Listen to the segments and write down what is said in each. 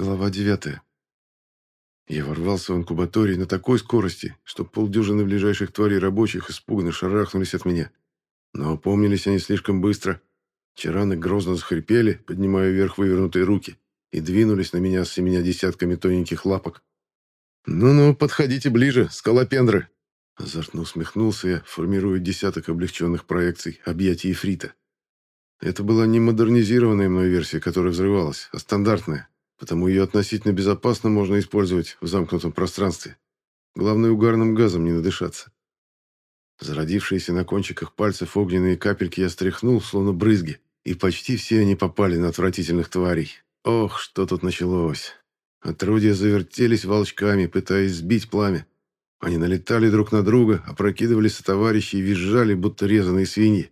Глава 9. Я ворвался в инкубаторий на такой скорости, что полдюжины ближайших тварей рабочих испуганно шарахнулись от меня. Но опомнились они слишком быстро. Чараны грозно захрипели, поднимая вверх вывернутые руки, и двинулись на меня с семеня десятками тоненьких лапок. «Ну-ну, подходите ближе, скалопендры!» Азартно усмехнулся я, формируя десяток облегченных проекций объятий Ифрита. Это была не модернизированная мной версия, которая взрывалась, а стандартная, потому ее относительно безопасно можно использовать в замкнутом пространстве. Главное, угарным газом не надышаться. Зародившиеся на кончиках пальцев огненные капельки я стряхнул, словно брызги, и почти все они попали на отвратительных тварей. Ох, что тут началось. Отродья завертелись волчками, пытаясь сбить пламя. Они налетали друг на друга, опрокидывали сотоварищей и визжали, будто резаные свиньи.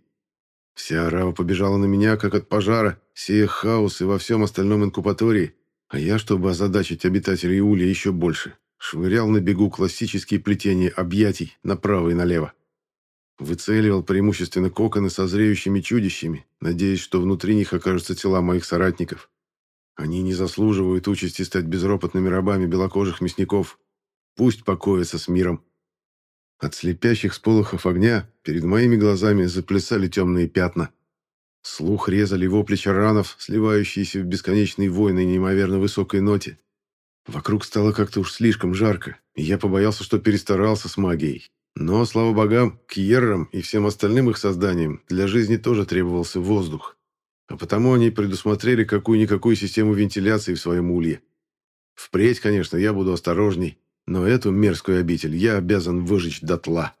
Вся орава побежала на меня, как от пожара, сея хаос и во всем остальном инкубатории, а я, чтобы озадачить обитателей Улья еще больше, швырял на бегу классические плетения объятий направо и налево. Выцеливал преимущественно коконы со зреющими чудищами, надеясь, что внутри них окажутся тела моих соратников. Они не заслуживают участи стать безропотными рабами белокожих мясников. Пусть покоятся с миром. От слепящих сполохов огня перед моими глазами заплясали темные пятна. Слух резали вопли чаранов, сливающиеся в бесконечный вой на неимоверно высокой ноте. Вокруг стало как-то уж слишком жарко, и я побоялся, что перестарался с магией. Но, слава богам, кьеррам и всем остальным их созданиям для жизни тоже требовался воздух. А потому они предусмотрели какую-никакую систему вентиляции в своем улье. Впредь, конечно, я буду осторожней, но эту мерзкую обитель я обязан выжечь дотла.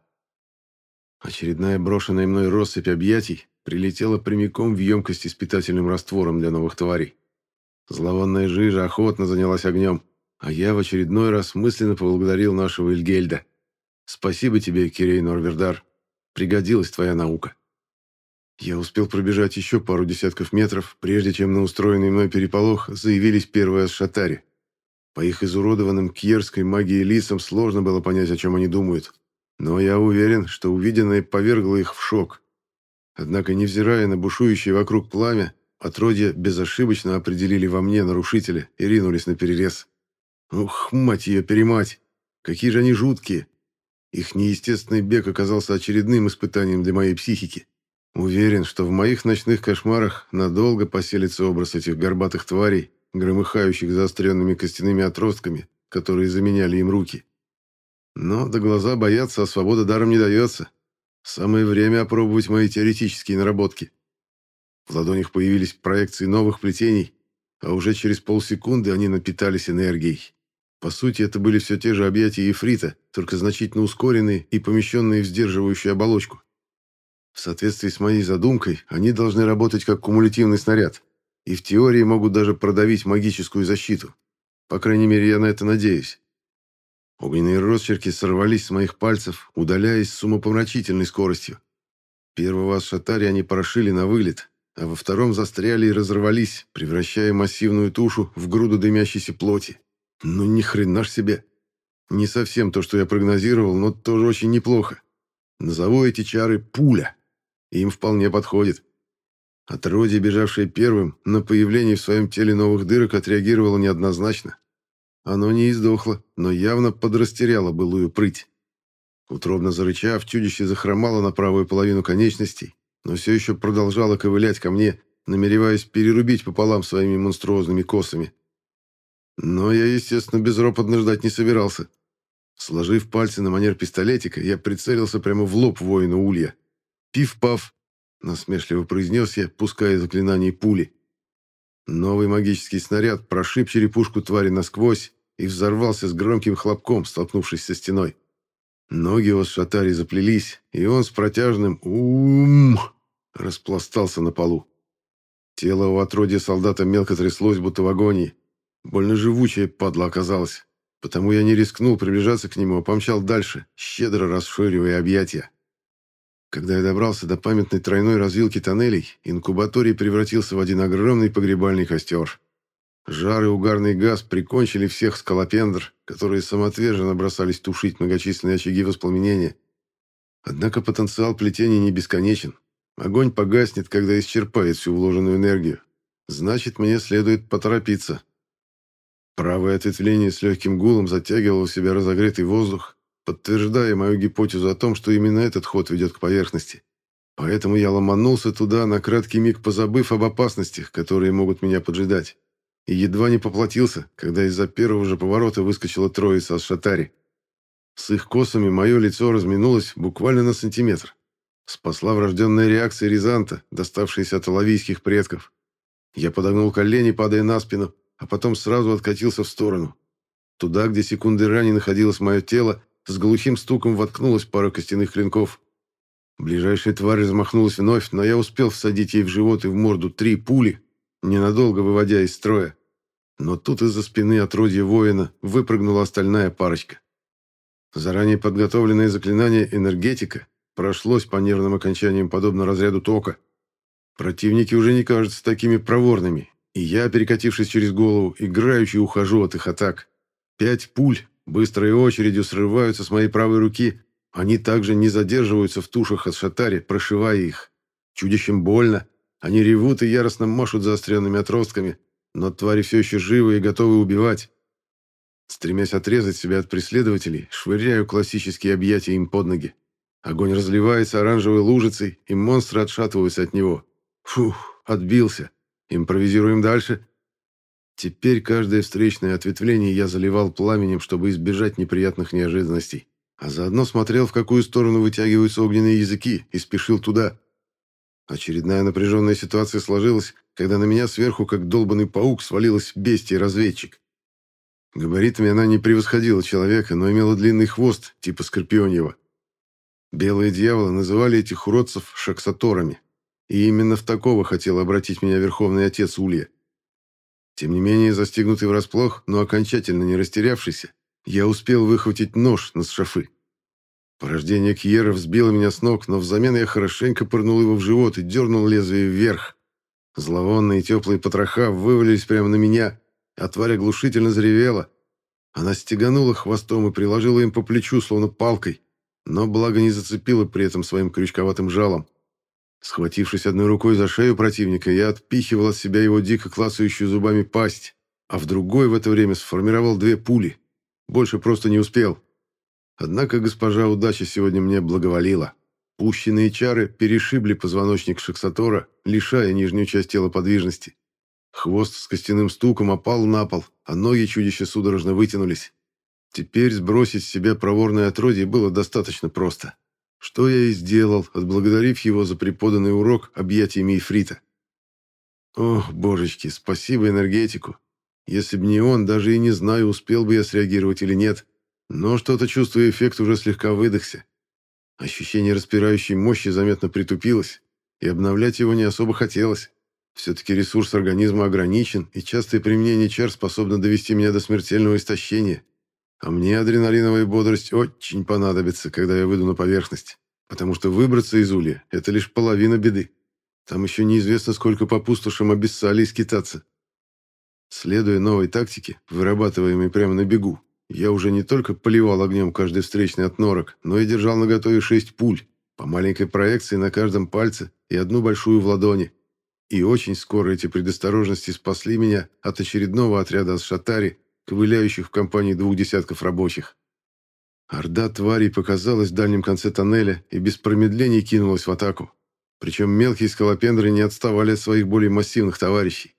Очередная брошенная мной россыпь объятий прилетела прямиком в емкости с питательным раствором для новых тварей. Зловонная жижа охотно занялась огнем, а я в очередной раз мысленно поблагодарил нашего Эльгельда. «Спасибо тебе, Кирей Норвердар. Пригодилась твоя наука». Я успел пробежать еще пару десятков метров, прежде чем на устроенный мной переполох заявились первые асшатари. По их изуродованным кьерской магией лицам сложно было понять, о чем они думают. Но я уверен, что увиденное повергло их в шок. Однако, невзирая на бушующее вокруг пламя, отродья безошибочно определили во мне нарушителя и ринулись на перерез. Ух, мать ее, перемать! Какие же они жуткие! Их неестественный бег оказался очередным испытанием для моей психики. Уверен, что в моих ночных кошмарах надолго поселится образ этих горбатых тварей, громыхающих заостренными костяными отростками, которые заменяли им руки. Но до глаза бояться, а свобода даром не дается. Самое время опробовать мои теоретические наработки. В ладонях появились проекции новых плетений, а уже через полсекунды они напитались энергией. По сути, это были все те же объятия Ефрита, только значительно ускоренные и помещенные в сдерживающую оболочку. В соответствии с моей задумкой, они должны работать как кумулятивный снаряд, и в теории могут даже продавить магическую защиту. По крайней мере, я на это надеюсь. Огненные росчерки сорвались с моих пальцев, удаляясь с умопомрачительной скоростью. Первого шатари они порошили на вылет, а во втором застряли и разорвались, превращая массивную тушу в груду дымящейся плоти. Ну ни хрена ж себе. Не совсем то, что я прогнозировал, но тоже очень неплохо. Назову эти чары «пуля». Им вполне подходит. Отродье, бежавшее первым, на появление в своем теле новых дырок отреагировало неоднозначно. Оно не издохло, но явно подрастеряло былую прыть. Утробно зарычав, чудище захромало на правую половину конечностей, но все еще продолжало ковылять ко мне, намереваясь перерубить пополам своими монструозными косами. Но я, естественно, безропотно ждать не собирался. Сложив пальцы на манер пистолетика, я прицелился прямо в лоб воину Улья. «Пиф-паф!» — насмешливо произнес я, пуская заклинание пули. Новый магический снаряд прошиб черепушку твари насквозь, и взорвался с громким хлопком, столкнувшись со стеной. Ноги у шатари заплелись, и он с протяжным «ум» распластался на полу. Тело у отродья солдата мелко тряслось, будто в агонии. Больно живучее падла оказалось, потому я не рискнул приближаться к нему, а помчал дальше, щедро расширивая объятия. Когда я добрался до памятной тройной развилки тоннелей, инкубаторий превратился в один огромный погребальный костер. Жар и угарный газ прикончили всех скалопендр, которые самоотверженно бросались тушить многочисленные очаги воспламенения. Однако потенциал плетения не бесконечен. Огонь погаснет, когда исчерпает всю вложенную энергию. Значит, мне следует поторопиться. Правое ответвление с легким гулом затягивало в себя разогретый воздух, подтверждая мою гипотезу о том, что именно этот ход ведет к поверхности. Поэтому я ломанулся туда, на краткий миг позабыв об опасностях, которые могут меня поджидать. И едва не поплатился, когда из-за первого же поворота выскочила троица с шатари. С их косами мое лицо разминулось буквально на сантиметр. Спасла врожденная реакция Рязанта, доставшаяся от алавийских предков. Я подогнул колени, падая на спину, а потом сразу откатился в сторону. Туда, где секунды ранее находилось мое тело, с глухим стуком воткнулась пара костяных клинков. Ближайшая тварь размахнулась вновь, но я успел всадить ей в живот и в морду три пули, ненадолго выводя из строя. Но тут из-за спины отродья воина выпрыгнула остальная парочка. Заранее подготовленное заклинание «Энергетика» прошлось по нервным окончаниям подобно разряду тока. Противники уже не кажутся такими проворными, и я, перекатившись через голову, играючи ухожу от их атак. Пять пуль быстрой очередью срываются с моей правой руки. Они также не задерживаются в тушах от шатари, прошивая их. Чудищем больно. Они ревут и яростно машут заостренными отростками, но твари все еще живы и готовы убивать. Стремясь отрезать себя от преследователей, швыряю классические объятия им под ноги. Огонь разливается оранжевой лужицей, и монстры отшатываются от него. Фух, отбился. Импровизируем дальше. Теперь каждое встречное ответвление я заливал пламенем, чтобы избежать неприятных неожиданностей. А заодно смотрел, в какую сторону вытягиваются огненные языки, и спешил туда. Очередная напряженная ситуация сложилась, когда на меня сверху, как долбанный паук, свалилась бестия-разведчик. Габаритами она не превосходила человека, но имела длинный хвост, типа скорпионьего. Белые дьяволы называли этих уродцев шаксаторами. И именно в такого хотел обратить меня верховный отец Улья. Тем не менее, застигнутый врасплох, но окончательно не растерявшийся, я успел выхватить нож на шафы. Порождение Кьера взбило меня с ног, но взамен я хорошенько пырнул его в живот и дернул лезвие вверх. Зловонные теплые потроха вывалились прямо на меня, а тварь оглушительно заревела. Она стеганула хвостом и приложила им по плечу, словно палкой, но благо не зацепила при этом своим крючковатым жалом. Схватившись одной рукой за шею противника, я отпихивал от себя его дико клацающую зубами пасть, а в другой в это время сформировал две пули. Больше просто не успел. Однако госпожа удача сегодня мне благоволила. Пущенные чары перешибли позвоночник Шексатора, лишая нижнюю часть тела подвижности. Хвост с костяным стуком опал на пол, а ноги чудища судорожно вытянулись. Теперь сбросить с себя проворное отродье было достаточно просто. Что я и сделал, отблагодарив его за преподанный урок объятиями Ифрита. Ох, божечки, спасибо энергетику. Если бы не он, даже и не знаю, успел бы я среагировать или нет. Но что-то чувствую, эффект уже слегка выдохся. Ощущение распирающей мощи заметно притупилось, и обновлять его не особо хотелось. Все-таки ресурс организма ограничен, и частое применение чар способно довести меня до смертельного истощения. А мне адреналиновая бодрость очень понадобится, когда я выйду на поверхность. Потому что выбраться из улья – это лишь половина беды. Там еще неизвестно, сколько по пустошам обессали и скитаться. Следуя новой тактике, вырабатываемой прямо на бегу, я уже не только поливал огнем каждый встречный отнорок, но и держал наготове шесть пуль, по маленькой проекции на каждом пальце и одну большую в ладони. И очень скоро эти предосторожности спасли меня от очередного отряда Асшатари, ковыляющих в компании двух десятков рабочих. Орда тварей показалась в дальнем конце тоннеля и без промедлений кинулась в атаку. Причем мелкие скалопендры не отставали от своих более массивных товарищей.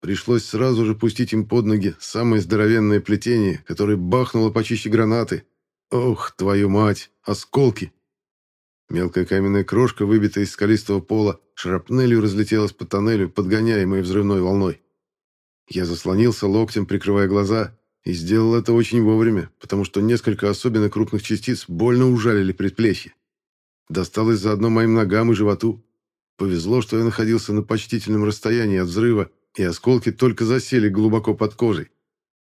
Пришлось сразу же пустить им под ноги самое здоровенное плетение, которое бахнуло почище гранаты. Ох, твою мать, осколки! Мелкая каменная крошка, выбитая из скалистого пола, шрапнелью разлетелась по тоннелю, подгоняемой взрывной волной. Я заслонился локтем, прикрывая глаза, и сделал это очень вовремя, потому что несколько особенно крупных частиц больно ужалили предплечье. Досталось заодно моим ногам и животу. Повезло, что я находился на почтительном расстоянии от взрыва, и осколки только засели глубоко под кожей.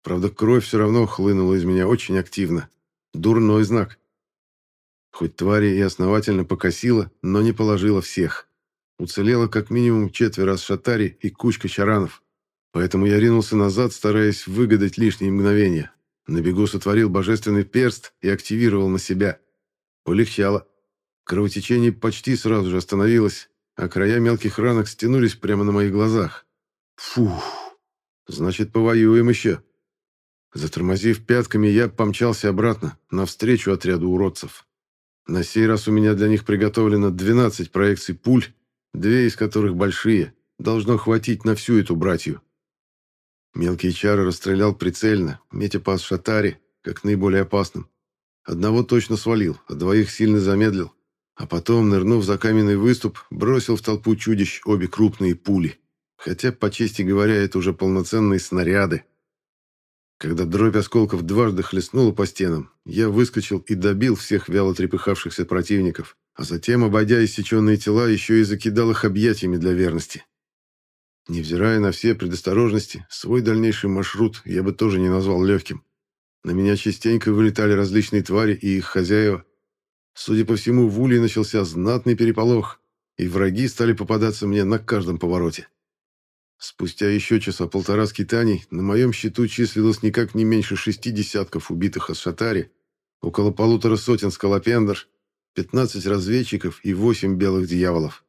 Правда, кровь все равно хлынула из меня очень активно. Дурной знак. Хоть твари и основательно покосила, но не положила всех. Уцелело как минимум четверо шатари и кучка чаранов. Поэтому я ринулся назад, стараясь выгадать лишние мгновения. На бегу сотворил божественный перст и активировал на себя. Полегчало. Кровотечение почти сразу же остановилось, а края мелких ранок стянулись прямо на моих глазах. Фух, значит, повоюем еще. Затормозив пятками, я помчался обратно, навстречу отряду уродцев. На сей раз у меня для них приготовлено 12 проекций пуль, две из которых большие, должно хватить на всю эту братью. Мелкие чары расстрелял прицельно, метя по шатаре, как наиболее опасным. Одного точно свалил, а двоих сильно замедлил. А потом, нырнув за каменный выступ, бросил в толпу чудищ обе крупные пули. Хотя, по чести говоря, это уже полноценные снаряды. Когда дробь осколков дважды хлестнула по стенам, я выскочил и добил всех вяло трепыхавшихся противников, а затем, обойдя иссеченные тела, еще и закидал их объятиями для верности. Невзирая на все предосторожности, свой дальнейший маршрут я бы тоже не назвал легким. На меня частенько вылетали различные твари и их хозяева. Судя по всему, в Улье начался знатный переполох, и враги стали попадаться мне на каждом повороте. Спустя еще часа полтора скитаний на моем счету числилось никак не меньше шести десятков убитых от около полутора сотен скалопендр, пятнадцать разведчиков и восемь белых дьяволов.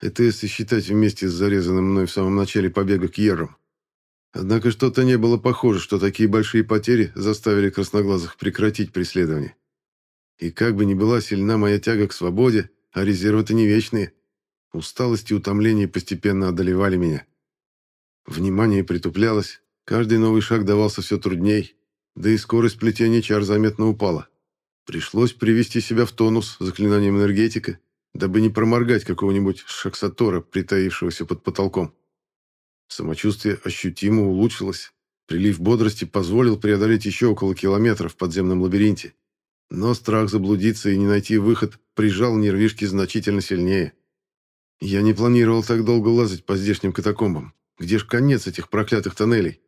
Это если считать вместе с зарезанным мной в самом начале побега к Еррам. Однако что-то не было похоже, что такие большие потери заставили красноглазых прекратить преследование. И как бы ни была сильна моя тяга к свободе, а резервы-то не вечные, усталость и утомление постепенно одолевали меня. Внимание притуплялось, каждый новый шаг давался все трудней, да и скорость плетения чар заметно упала. Пришлось привести себя в тонус заклинанием энергетика, дабы не проморгать какого-нибудь шаксатора, притаившегося под потолком. Самочувствие ощутимо улучшилось. Прилив бодрости позволил преодолеть еще около километра в подземном лабиринте. Но страх заблудиться и не найти выход прижал нервишки значительно сильнее. Я не планировал так долго лазать по здешним катакомбам. Где ж конец этих проклятых тоннелей?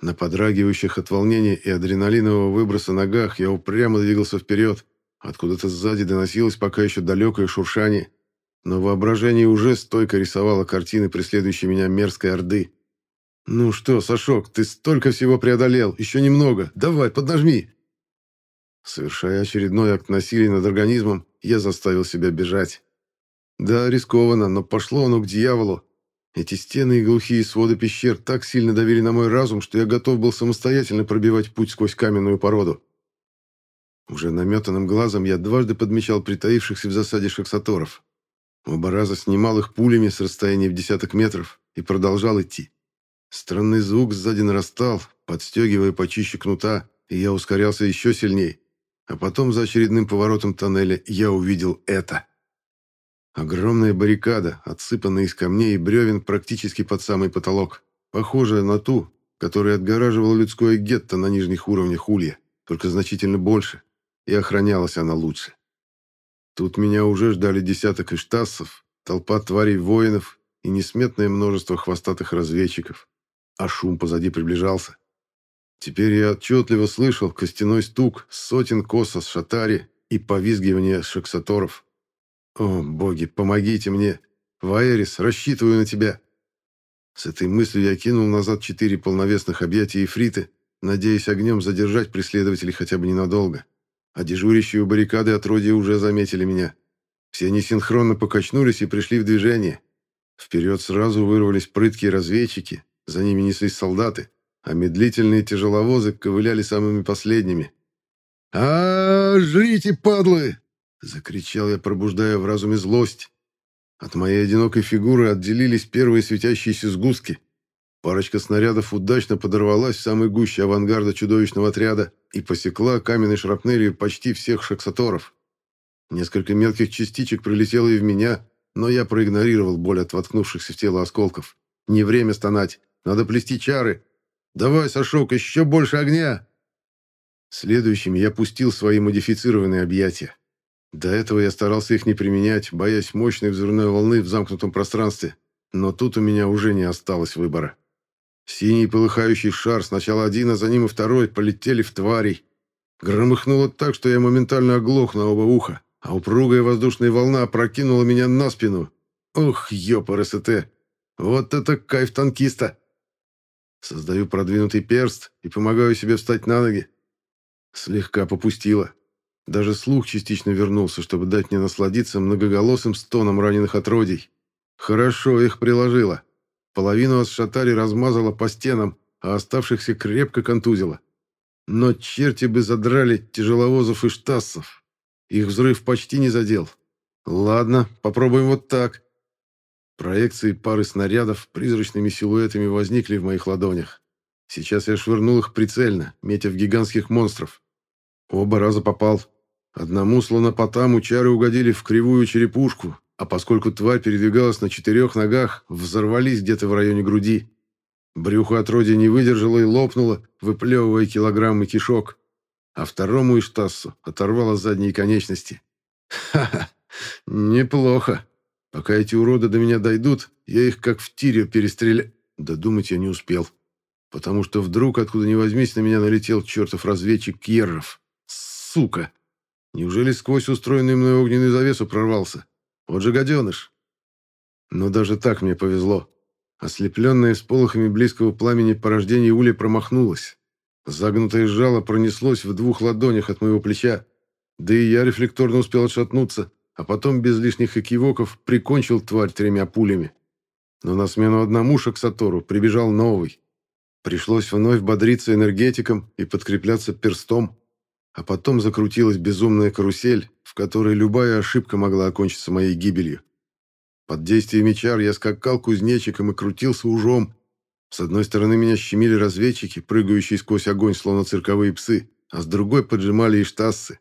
На подрагивающих от волнения и адреналинового выброса ногах я упрямо двигался вперед. Откуда-то сзади доносилось пока еще далекое шуршание. Но воображение уже стойко рисовало картины преследующей меня мерзкой орды. «Ну что, Сашок, ты столько всего преодолел, еще немного. Давай, поднажми!» Совершая очередной акт насилия над организмом, я заставил себя бежать. Да, рискованно, но пошло оно к дьяволу. Эти стены и глухие своды пещер так сильно давили на мой разум, что я готов был самостоятельно пробивать путь сквозь каменную породу. Уже наметанным глазом я дважды подмечал притаившихся в засаде шаксаторов. Оба раза снимал их пулями с расстояния в десяток метров и продолжал идти. Странный звук сзади нарастал, подстегивая почище кнута, и я ускорялся еще сильней. А потом за очередным поворотом тоннеля я увидел это. Огромная баррикада, отсыпанная из камней и бревен практически под самый потолок, похожая на ту, которая отгораживала людское гетто на нижних уровнях Улья, только значительно больше, и охранялась она лучше. Тут меня уже ждали десяток иштассов, толпа тварей-воинов и несметное множество хвостатых разведчиков, а шум позади приближался. Теперь я отчетливо слышал костяной стук сотен коса с шатари и повизгивание шексаторов. «О, боги, помогите мне! Ваэрис, рассчитываю на тебя!» С этой мыслью я кинул назад четыре полновесных объятия Ифриты, надеясь огнем задержать преследователей хотя бы ненадолго. А дежурящие у баррикады отродья уже заметили меня. Все они синхронно покачнулись и пришли в движение. Вперед сразу вырвались прыткие разведчики, за ними неслись солдаты, а медлительные тяжеловозы ковыляли самыми последними. а, -а, -а жрите, падлы!» Закричал я, пробуждая в разуме злость. От моей одинокой фигуры отделились первые светящиеся сгустки. Парочка снарядов удачно подорвалась в самой гуще авангарда чудовищного отряда и посекла каменной шрапнелью почти всех шаксаторов. Несколько мелких частичек прилетело и в меня, но я проигнорировал боль от воткнувшихся в тело осколков. Не время стонать, надо плести чары. Давай, Сашок, еще больше огня! Следующим я пустил свои модифицированные объятия. До этого я старался их не применять, боясь мощной взрывной волны в замкнутом пространстве, но тут у меня уже не осталось выбора. Синий полыхающий шар, сначала один, а за ним и второй, полетели в тварей. Громыхнуло так, что я моментально оглох на оба уха, а упругая воздушная волна прокинула меня на спину. Ох, ёпа РСТ! Вот это кайф танкиста! Создаю продвинутый перст и помогаю себе встать на ноги. Слегка попустило. Даже слух частично вернулся, чтобы дать мне насладиться многоголосым стоном раненых отродий. Хорошо их приложило. Половину от шатари размазала по стенам, а оставшихся крепко контузило. Но черти бы задрали тяжеловозов и штассов. Их взрыв почти не задел. Ладно, попробуем вот так. Проекции пары снарядов призрачными силуэтами возникли в моих ладонях. Сейчас я швырнул их прицельно, метя в гигантских монстров. Оба раза попал. Одному слонопотаму чары угодили в кривую черепушку, а поскольку тварь передвигалась на четырех ногах, взорвались где-то в районе груди. Брюхо отродья не выдержало и лопнуло, выплевывая килограммы кишок, а второму Иштассу оторвало задние конечности. Ха-ха, неплохо. Пока эти уроды до меня дойдут, я их как в тире перестреля... Додумать я не успел, потому что вдруг, откуда ни возьмись, на меня налетел чертов разведчик Кьерров. Сука! Неужели сквозь устроенный мной огненную завесу прорвался? Вот же гаденыш! Но даже так мне повезло. Ослепленная сполохами близкого пламени порождение Ули промахнулась. Загнутое жало пронеслось в двух ладонях от моего плеча, да и я рефлекторно успел отшатнуться, а потом без лишних экивоков прикончил тварь тремя пулями. Но на смену одному Шаксатору прибежал новый. Пришлось вновь бодриться энергетиком и подкрепляться перстом, а потом закрутилась безумная карусель, в которой любая ошибка могла окончиться моей гибелью. Под действием чар я скакал кузнечиком и крутился ужом. С одной стороны меня щемили разведчики, прыгающие сквозь огонь, словно цирковые псы, а с другой поджимали и штассы.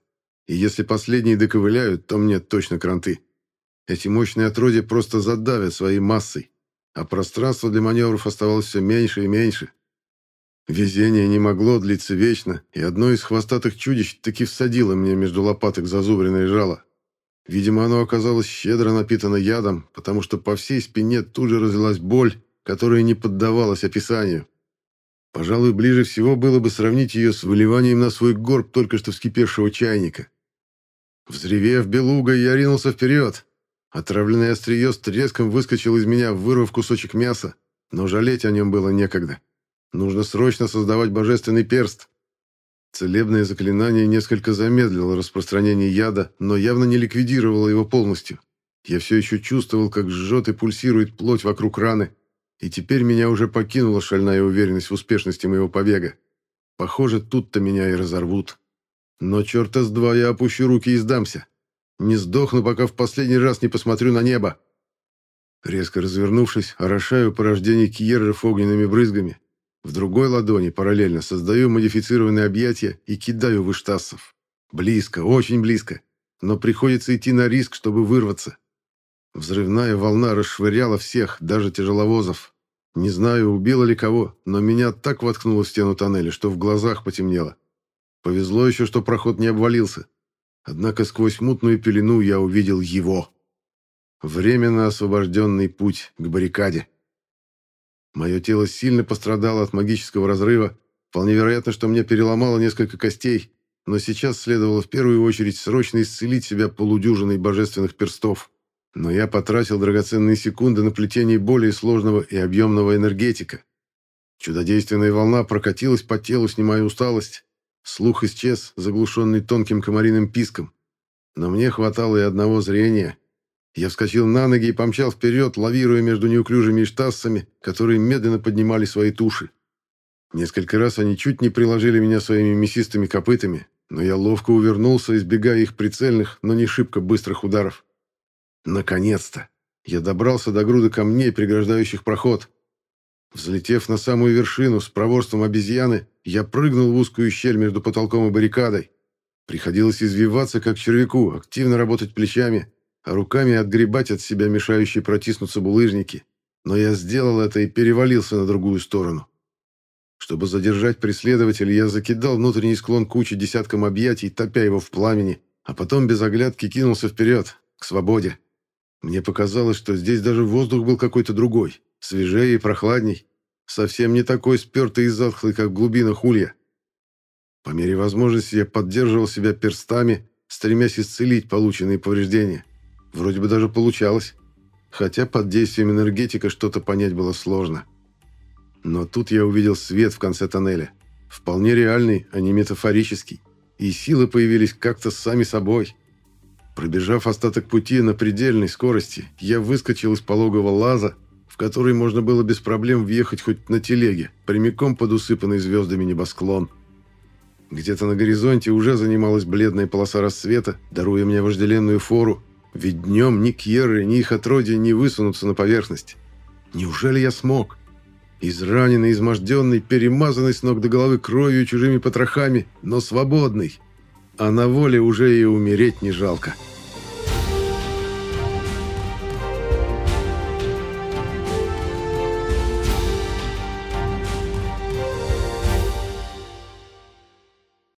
И если последние доковыляют, то мне точно кранты. Эти мощные отродья просто задавят своей массой, а пространство для маневров оставалось все меньше и меньше. Везение не могло длиться вечно, и одно из хвостатых чудищ таки всадило мне между лопаток зазубренное жало. Видимо, оно оказалось щедро напитано ядом, потому что по всей спине тут же разлилась боль, которая не поддавалась описанию. Пожалуй, ближе всего было бы сравнить ее с выливанием на свой горб только что вскипевшего чайника. Взревев белугой, я ринулся вперед. Отравленное острие с треском выскочил из меня, вырвав кусочек мяса, но жалеть о нем было некогда. Нужно срочно создавать божественный перст. Целебное заклинание несколько замедлило распространение яда, но явно не ликвидировало его полностью. Я все еще чувствовал, как жжет и пульсирует плоть вокруг раны, и теперь меня уже покинула шальная уверенность в успешности моего побега. Похоже, тут-то меня и разорвут. Но черта с два я опущу руки и сдамся. Не сдохну, пока в последний раз не посмотрю на небо. Резко развернувшись, орошаю порождение Кьерров огненными брызгами, в другой ладони параллельно создаю модифицированные объятия и кидаю в. Близко, очень близко. Но приходится идти на риск, чтобы вырваться. Взрывная волна расшвыряла всех, даже тяжеловозов. Не знаю, убила ли кого, но меня так воткнуло в стену тоннеля, что в глазах потемнело. Повезло еще, что проход не обвалился. Однако сквозь мутную пелену я увидел его. Временно освобожденный путь к баррикаде. Мое тело сильно пострадало от магического разрыва. Вполне вероятно, что мне переломало несколько костей, но сейчас следовало в первую очередь срочно исцелить себя полудюжиной божественных перстов. Но я потратил драгоценные секунды на плетение более сложного и объемного энергетика. Чудодейственная волна прокатилась по телу, снимая усталость. Слух исчез, заглушенный тонким комариным писком. Но мне хватало и одного зрения — я вскочил на ноги и помчал вперед, лавируя между неуклюжими штассами, которые медленно поднимали свои туши. Несколько раз они чуть не приложили меня своими мясистыми копытами, но я ловко увернулся, избегая их прицельных, но не шибко быстрых ударов. Наконец-то! Я добрался до груды камней, преграждающих проход. Взлетев на самую вершину с проворством обезьяны, я прыгнул в узкую щель между потолком и баррикадой. Приходилось извиваться, как червяку, активно работать плечами, руками отгребать от себя мешающие протиснуться булыжники. Но я сделал это и перевалился на другую сторону. Чтобы задержать преследователя, я закидал внутренний склон кучи десятком объятий, топя его в пламени, а потом без оглядки кинулся вперед, к свободе. Мне показалось, что здесь даже воздух был какой-то другой, свежее и прохладней, совсем не такой спертый и затхлый, как в глубинах улья. По мере возможности я поддерживал себя перстами, стремясь исцелить полученные повреждения. Вроде бы даже получалось. Хотя под действием энергетика что-то понять было сложно. Но тут я увидел свет в конце тоннеля. Вполне реальный, а не метафорический. И силы появились как-то сами собой. Пробежав остаток пути на предельной скорости, я выскочил из пологого лаза, в который можно было без проблем въехать хоть на телеге, прямиком под усыпанный звездами небосклон. Где-то на горизонте уже занималась бледная полоса рассвета, даруя мне вожделенную фору, ведь днем ни Кьерры, ни их отродья не высунутся на поверхность. Неужели я смог? Израненный, изможденный, перемазанный с ног до головы кровью и чужими потрохами, но свободный. А на воле уже и умереть не жалко. —